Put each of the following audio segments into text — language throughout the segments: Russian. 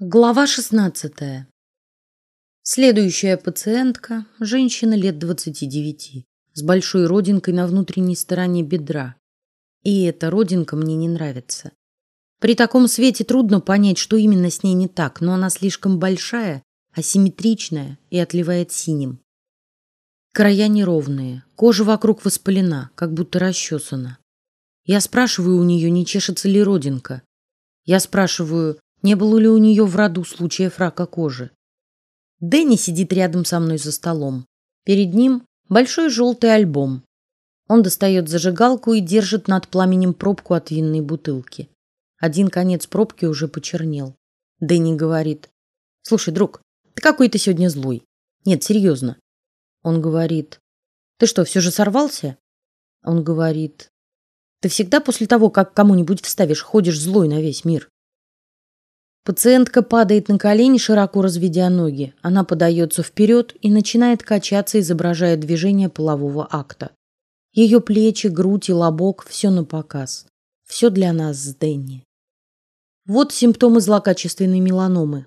Глава 16. Следующая пациентка – женщина лет 29, с большой родинкой на внутренней стороне бедра. И эта родинка мне не нравится. При таком свете трудно понять, что именно с ней не так, но она слишком большая, асимметричная и отливает синим. Края неровные, кожа вокруг воспалена, как будто расчесана. Я спрашиваю у нее, не чешется ли родинка. Я спрашиваю, не было ли у нее в роду случаев рака кожи. Дэнни сидит рядом со мной за столом. Перед ним большой желтый альбом. Он достает зажигалку и держит над пламенем пробку от винной бутылки. Один конец пробки уже почернел. Дэнни говорит: "Слушай, друг, ты какой-то сегодня злой. Нет, серьезно". Он говорит: "Ты что, все же сорвался?" Он говорит: "Ты всегда после того, как кому-нибудь вставишь, ходишь злой на весь мир". Пациентка падает на колени, широко разведя ноги. Она подается вперед и начинает качаться, изображая движение полового акта. Ее плечи, грудь и лобок все на показ. Все для нас с Дэнни. Вот симптомы злокачественной меланомы.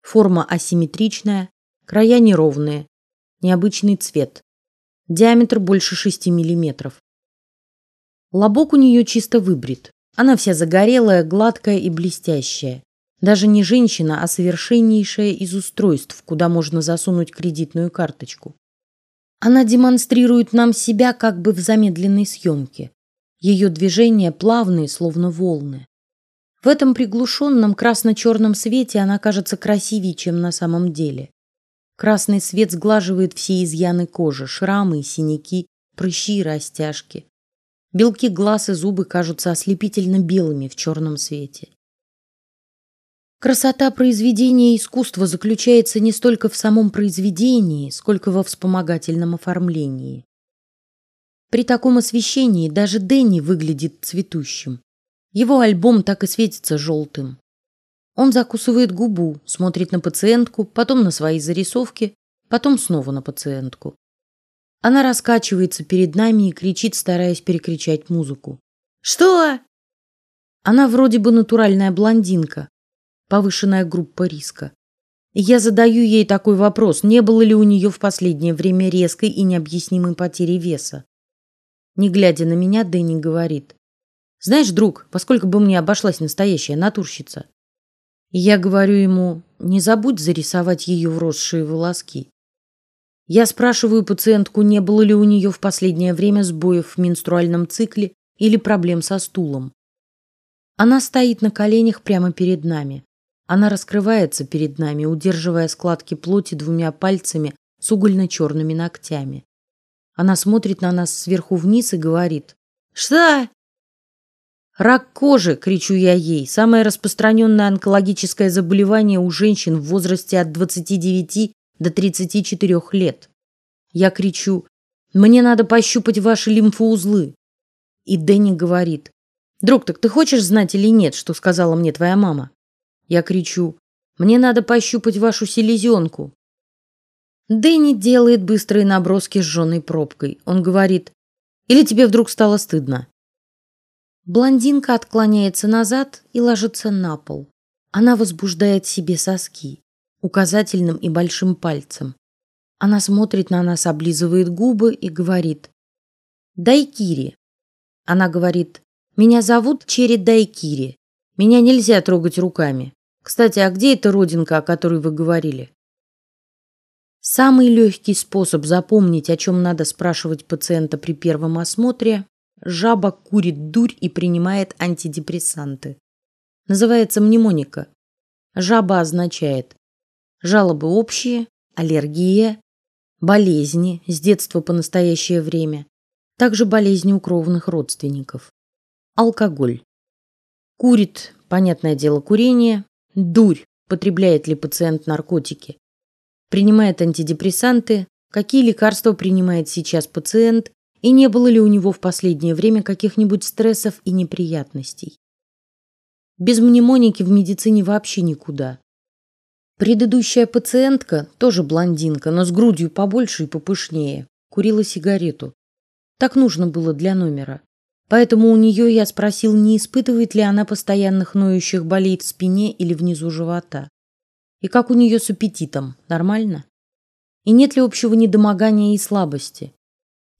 Форма асимметричная, края неровные, необычный цвет, диаметр больше 6 миллиметров. Лобок у нее чисто выбрит. Она вся загорелая, гладкая и блестящая. Даже не женщина, а совершеннейшее из устройств, куда можно засунуть кредитную карточку. Она демонстрирует нам себя как бы в замедленной съемке. Ее движения плавные, словно волны. В этом приглушенном красно-черном свете она кажется красивее, чем на самом деле. Красный свет сглаживает все изъяны кожи, шрамы и синяки, прыщи и растяжки. Белки глаз и зубы кажутся ослепительно белыми в черном свете. Красота произведения искусства заключается не столько в самом произведении, сколько во вспомогательном оформлении. При таком освещении даже Дэнни выглядит цветущим. Его альбом так и светится желтым. Он закусывает губу, смотрит на пациентку, потом на свои зарисовки, потом снова на пациентку. Она раскачивается перед нами и кричит, стараясь перекричать музыку. Что? Она вроде бы натуральная блондинка, повышенная группа риска. Я задаю ей такой вопрос: не было ли у нее в последнее время резкой и необъяснимой потери веса? Не глядя на меня, Дэнни говорит: знаешь, друг, поскольку бы мне обошлась настоящая натурщица. Я говорю ему: не забудь зарисовать ее вросшие волоски. Я спрашиваю пациентку, не было ли у нее в последнее время сбоев в менструальном цикле или проблем со стулом. Она стоит на коленях прямо перед нами. Она раскрывается перед нами, удерживая складки плоти двумя пальцами с угольно-черными ногтями. Она смотрит на нас сверху вниз и говорит: "Что?" Рак кожи, кричу я ей, самое распространенное онкологическое заболевание у женщин в возрасте от 29 до 34 лет. Я кричу: "Мне надо пощупать ваши лимфоузлы". И Дэнни говорит: "Друг, так ты хочешь знать или нет, что сказала мне твоя мама?" Я кричу: "Мне надо пощупать вашу селезенку". Дэнни делает быстрые наброски с жженой пробкой. Он говорит: "Или тебе вдруг стало стыдно?" Блондинка отклоняется назад и ложится на пол. Она возбуждает себе соски указательным и большим пальцем. Она смотрит на нас, облизывает губы и говорит: "Дайкири". Она говорит: "Меня зовут Черри Дайкири. Меня нельзя трогать руками". Кстати, а где эта родинка, о которой вы говорили? Самый легкий способ запомнить, о чем надо спрашивать пациента при первом осмотре: жаба курит дурь и принимает антидепрессанты. Называется мнемоника. Жаба означает жалобы общие, аллергия, болезни с детства по настоящее время, также болезни у кровных родственников, алкоголь. Курит, понятное дело, курение, Дурь. Потребляет ли пациент наркотики? Принимает антидепрессанты? Какие лекарства принимает сейчас пациент? И не было ли у него в последнее время каких-нибудь стрессов и неприятностей? Без мнемоники в медицине вообще никуда. Предыдущая пациентка, тоже блондинка, но с грудью побольше и попышнее, курила сигарету. Так нужно было для номера. Поэтому у нее я спросил, не испытывает ли она постоянных ноющих болей в спине или внизу живота. И как у нее с аппетитом? Нормально? И нет ли общего недомогания и слабости?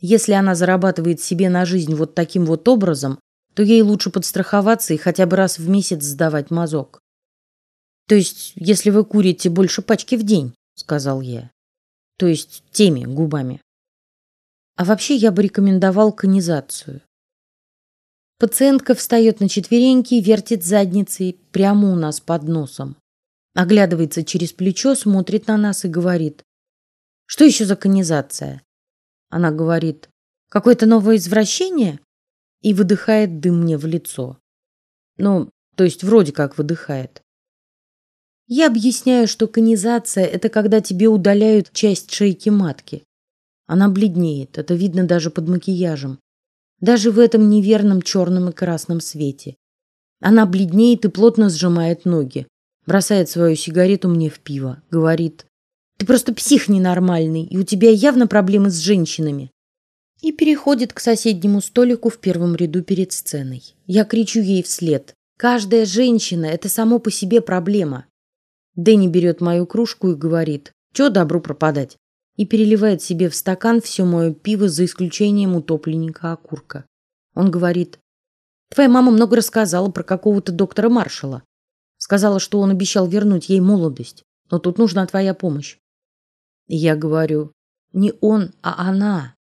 Если она зарабатывает себе на жизнь вот таким вот образом, то ей лучше подстраховаться и хотя бы раз в месяц сдавать мазок. То есть, если вы курите больше пачки в день, сказал я. То есть теми губами. А вообще я бы рекомендовал конизацию. Пациентка встает на четвереньки, вертит задницей прямо у нас под носом, оглядывается через плечо, смотрит на нас и говорит: "Что еще за конизация?" Она говорит: "Какое-то новое извращение?" и выдыхает дым мне в лицо. Ну, то есть вроде как выдыхает. Я объясняю, что конизация – это когда тебе удаляют часть шейки матки. Она бледнеет, это видно даже под макияжем. Даже в этом неверном черном и красном свете. Она бледнеет и плотно сжимает ноги, бросает свою сигарету мне в пиво, говорит: "Ты просто псих ненормальный, и у тебя явно проблемы с женщинами". И переходит к соседнему столику в первом ряду перед сценой. Я кричу ей вслед: "Каждая женщина это само по себе проблема. Дэнни берет мою кружку и говорит: "Чё добру пропадать?" И переливает себе в стакан все мое пиво за исключением утопленника окурка. Он говорит: "Твоя мама много рассказала про какого-то доктора Маршала. Сказала, что он обещал вернуть ей молодость, но тут нужна твоя помощь". Я говорю: "Не он, а она.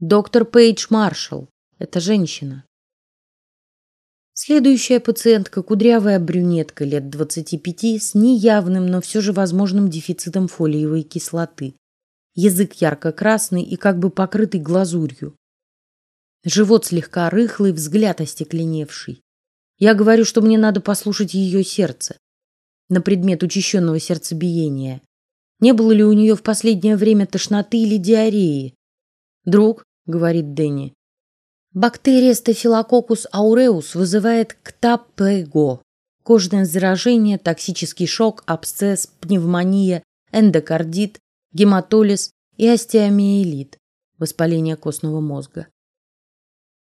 Доктор Пейдж Маршалл. Это женщина". Следующая пациентка кудрявая брюнетка лет двадцати пяти с неявным, но все же возможным дефицитом фолиевой кислоты. Язык ярко-красный и как бы покрытый глазурью. Живот слегка рыхлый, взгляд остекленевший. Я говорю, что мне надо послушать ее сердце на предмет учащенного сердцебиения. Не было ли у нее в последнее время тошноты или диареи? Друг, говорит Дэнни, Бактерия Staphylococcus aureus вызывает ктапего, кожное заражение, токсический шок, абсцесс, пневмония, эндокардит, гематолиз и остеомиелит, воспаление костного мозга.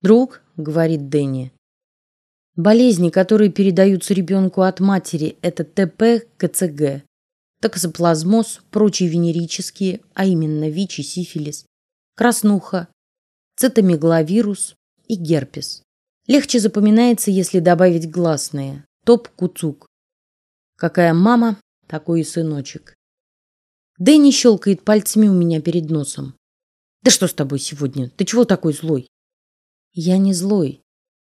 Друг, говорит Дэнни, болезни, которые передаются ребенку от матери, это ТП, КЦГ, токсоплазмоз, прочие венерические, а именно ВИЧ и сифилис, краснуха, цитомегаловирус и герпес. Легче запоминается, если добавить гласные. Топ-куцук. Какая мама, такой и сыночек. Дэнни щелкает пальцами у меня перед носом. Да что с тобой сегодня? Ты чего такой злой? Я не злой.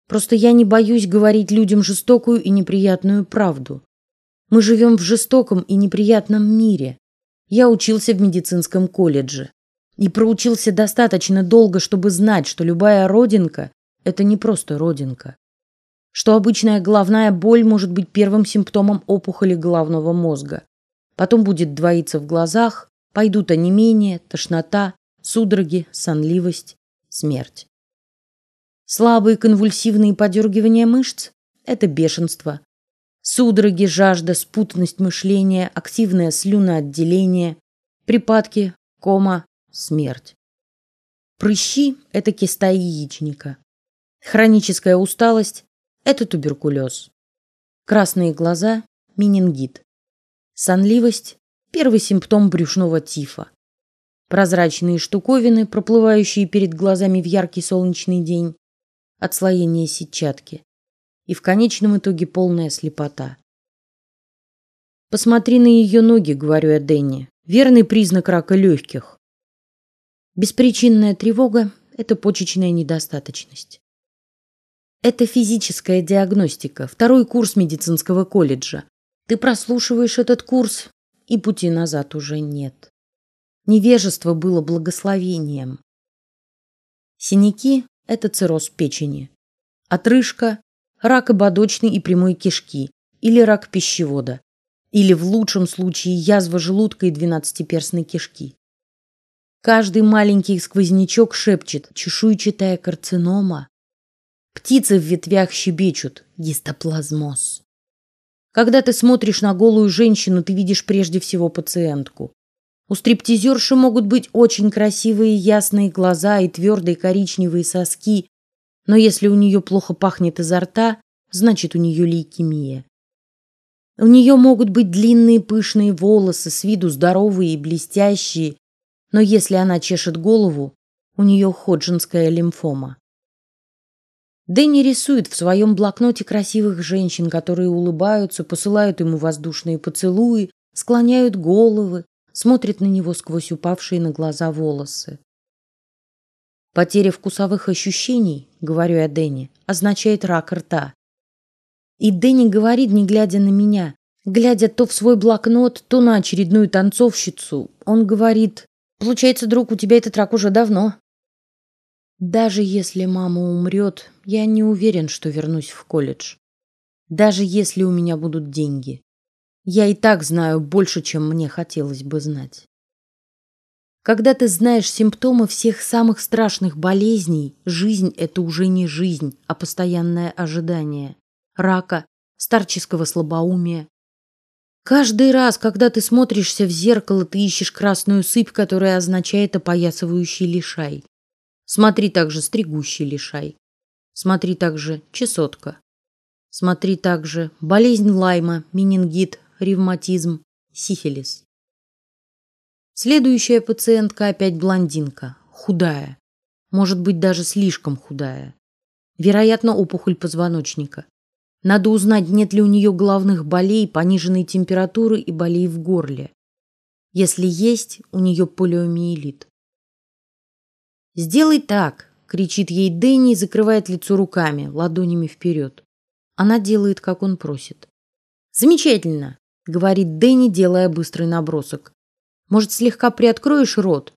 Просто я не боюсь говорить людям жестокую и неприятную правду. Мы живем в жестоком и неприятном мире. Я учился в медицинском колледже и проучился достаточно долго, чтобы знать, что любая родинка – это не просто родинка, что обычная головная боль может быть первым симптомом опухоли головного мозга, потом будет двоиться в глазах, пойдут онемение, тошнота, судороги, сонливость, смерть. Слабые конвульсивные подергивания мышц – это бешенство. Судороги, жажда, спутанность мышления, активное слюноотделение, припадки, кома, смерть. Прыщи – это киста яичника. Хроническая усталость – это туберкулез. Красные глаза – менингит. Сонливость – первый симптом брюшного тифа. Прозрачные штуковины, проплывающие перед глазами в яркий солнечный день, отслоение сетчатки. И в конечном итоге полная слепота. Посмотри на ее ноги, говорю я Дэнни. Верный признак рака легких. Беспричинная тревога – это почечная недостаточность. Это физическая диагностика, второй курс медицинского колледжа. Ты прослушиваешь этот курс, и пути назад уже нет. Невежество было благословением. Синяки – это цирроз печени. Отрыжка – рак ободочной и прямой кишки или рак пищевода, или в лучшем случае язва желудка и двенадцатиперстной кишки. Каждый маленький сквознячок шепчет чешуйчатая карцинома. Птицы в ветвях щебечут гистоплазмоз. Когда ты смотришь на голую женщину, ты видишь прежде всего пациентку. У стриптизерши могут быть очень красивые ясные глаза и твердые коричневые соски, но если у нее плохо пахнет изо рта, значит у нее лейкемия. У нее могут быть длинные пышные волосы, с виду здоровые и блестящие, но если она чешет голову, у нее ходжинская лимфома. Дэнни рисует в своем блокноте красивых женщин, которые улыбаются, посылают ему воздушные поцелуи, склоняют головы, смотрят на него сквозь упавшие на глаза волосы. Потеря вкусовых ощущений, говорю я Дэнни, означает рак рта. И Дэнни говорит, не глядя на меня, глядя то в свой блокнот, то на очередную танцовщицу. Он говорит: "Получается, друг, у тебя этот рак уже давно". Даже если мама умрет, я не уверен, что вернусь в колледж. Даже если у меня будут деньги, я и так знаю больше, чем мне хотелось бы знать. Когда ты знаешь симптомы всех самых страшных болезней, жизнь это уже не жизнь, а постоянное ожидание рака, старческого слабоумия. Каждый раз, когда ты смотришься в зеркало, ты ищешь красную сыпь, которая означает опоясывающий лишай. Смотри также стригущий лишай. Смотри также чесотка. Смотри также болезнь Лайма, менингит, ревматизм, сифилис. Следующая пациентка опять блондинка, худая, может быть даже слишком худая. Вероятно, опухоль позвоночника. Надо узнать, нет ли у нее головных болей, пониженной температуры и болей в горле. Если есть, у нее полиомиелит. Сделай так, кричит ей Дэнни и закрывает лицо руками, ладонями вперед. Она делает, как он просит. Замечательно, говорит Дэнни, делая быстрый набросок. Может, слегка приоткроешь рот?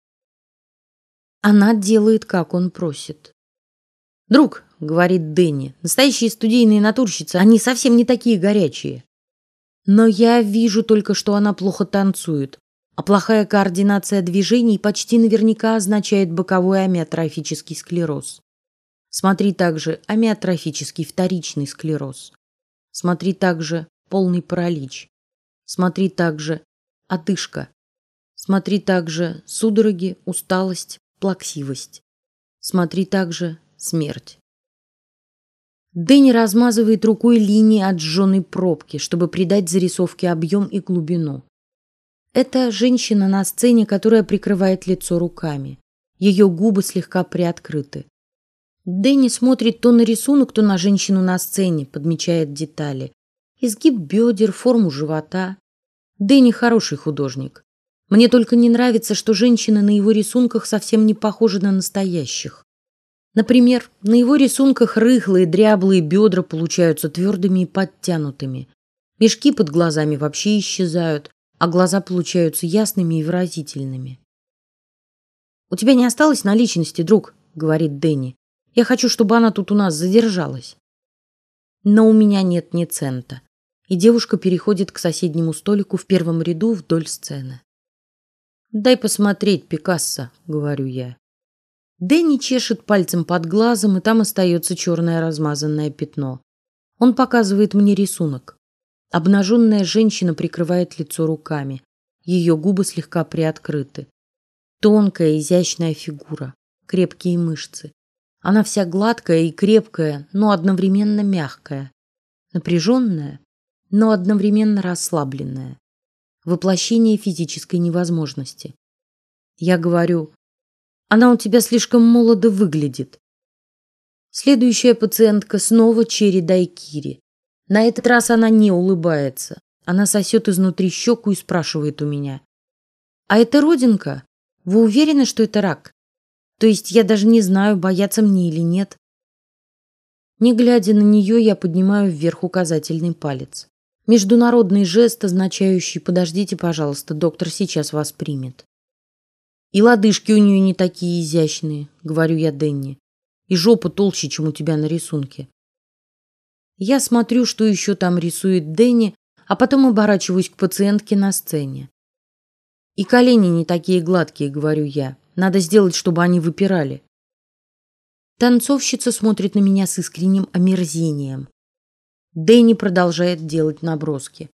Она делает, как он просит. Друг, говорит Дэнни, настоящие студийные натурщицы, они совсем не такие горячие. Но я вижу только, что она плохо танцует, а плохая координация движений почти наверняка означает боковой амиотрофический склероз. Смотри также амиотрофический вторичный склероз. Смотри также полный паралич. Смотри также одышка. Смотри также судороги, усталость, плаксивость. Смотри также смерть. Дэнни размазывает рукой линии от сжженной пробки, чтобы придать зарисовке объем и глубину. Это женщина на сцене, которая прикрывает лицо руками. Ее губы слегка приоткрыты. Дэнни смотрит то на рисунок, то на женщину на сцене, подмечает детали: изгиб бедер, форму живота. Дэнни хороший художник. Мне только не нравится, что женщины на его рисунках совсем не похожи на настоящих. Например, на его рисунках рыхлые, дряблые бедра получаются твердыми и подтянутыми. Мешки под глазами вообще исчезают, а глаза получаются ясными и выразительными. У тебя не осталось наличности, друг, говорит Дэнни. Я хочу, чтобы она тут у нас задержалась. Но у меня нет ни цента. И девушка переходит к соседнему столику в первом ряду вдоль сцены. Дай посмотреть Пикассо, говорю я. Дэнни чешет пальцем под глазом, и там остается черное размазанное пятно. Он показывает мне рисунок. Обнаженная женщина прикрывает лицо руками. Ее губы слегка приоткрыты. Тонкая, изящная фигура, крепкие мышцы. Она вся гладкая и крепкая, но одновременно мягкая, напряженная, но одновременно расслабленная. Воплощение физической невозможности. Я говорю, она у тебя слишком молодо выглядит. Следующая пациентка снова Черри Дайкири. На этот раз она не улыбается. Она сосет изнутри щеку и спрашивает у меня: "А это родинка? Вы уверены, что это рак? То есть я даже не знаю, бояться мне или нет?" Не глядя на нее, я поднимаю вверх указательный палец. Международный жест, означающий "подождите, пожалуйста, доктор сейчас вас примет". И лодыжки у нее не такие изящные, говорю я Денни, и жопа толще, чем у тебя на рисунке. Я смотрю, что еще там рисует Дэнни, а потом оборачиваюсь к пациентке на сцене. И колени не такие гладкие, говорю я. Надо сделать, чтобы они выпирали. Танцовщица смотрит на меня с искренним омерзением. Дэнни продолжает делать наброски.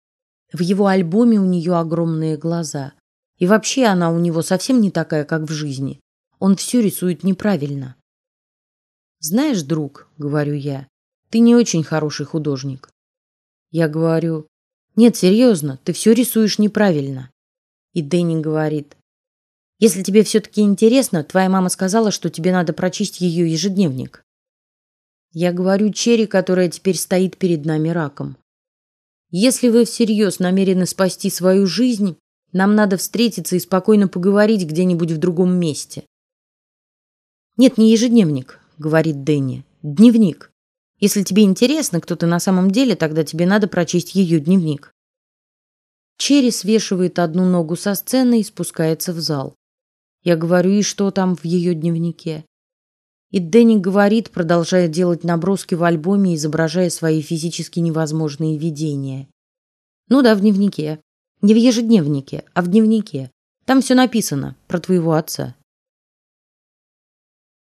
В его альбоме у нее огромные глаза, и вообще она у него совсем не такая, как в жизни. Он все рисует неправильно. Знаешь, друг, говорю я, ты не очень хороший художник. Я говорю, Нет, серьезно, ты все рисуешь неправильно. И Дэнни говорит, если тебе все-таки интересно, твоя мама сказала, что тебе надо прочесть ее ежедневник. Я говорю Черри, которая теперь стоит перед нами раком. Если вы всерьез намерены спасти свою жизнь, нам надо встретиться и спокойно поговорить где-нибудь в другом месте. Нет, не ежедневник, говорит Дэнни. Дневник. Если тебе интересно, кто ты на самом деле, тогда тебе надо прочесть ее дневник. Черри свешивает одну ногу со сцены и спускается в зал. Я говорю, и что там в ее дневнике? И Дэнни говорит, продолжая делать наброски в альбоме, изображая свои физически невозможные видения. Ну да, в дневнике. Не в ежедневнике, а в дневнике. Там все написано про твоего отца.